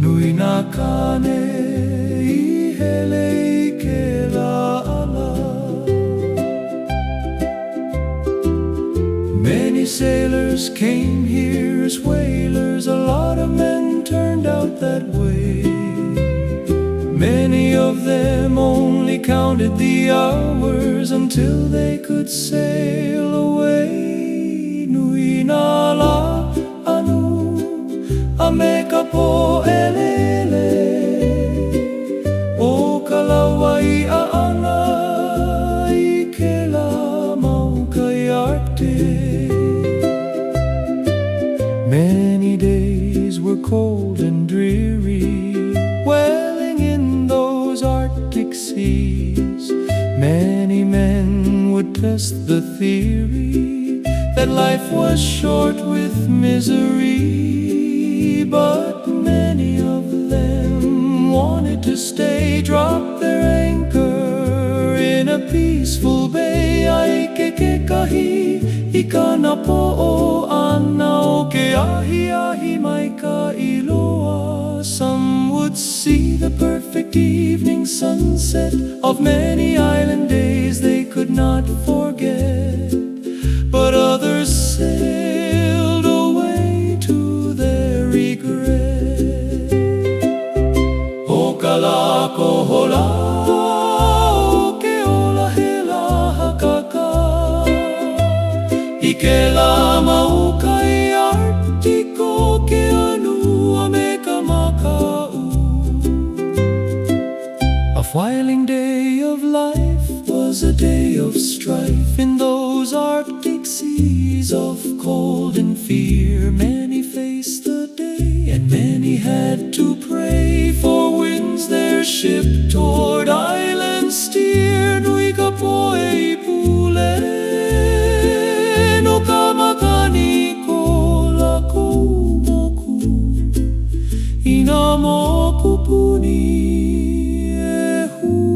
Nui na kane i hele ke laala Many sailors came here as whalers A lot of men turned out that way. Many of them only counted the hours Until they could sail a meka po elele. O kalawai a ana i ke la maukai Arctic. Many days were cold and dreary Wailing in those Arctic seas. Many men would test the theory That life was short with misery But many of them wanted to stay. Drop their anchor in a peaceful bay. Ai ke ke kahi i ka na po o ana. O ke ahi ahi mai ka iloa. Some would see the perfect evening sunset Of many island ke ola he la hakaka. I ke la artiko ke makau. A whiling day of life was a day ship toward island steered, Wikapoe pule no ka makani ko kamakani kola ina inamoku puni ehukele.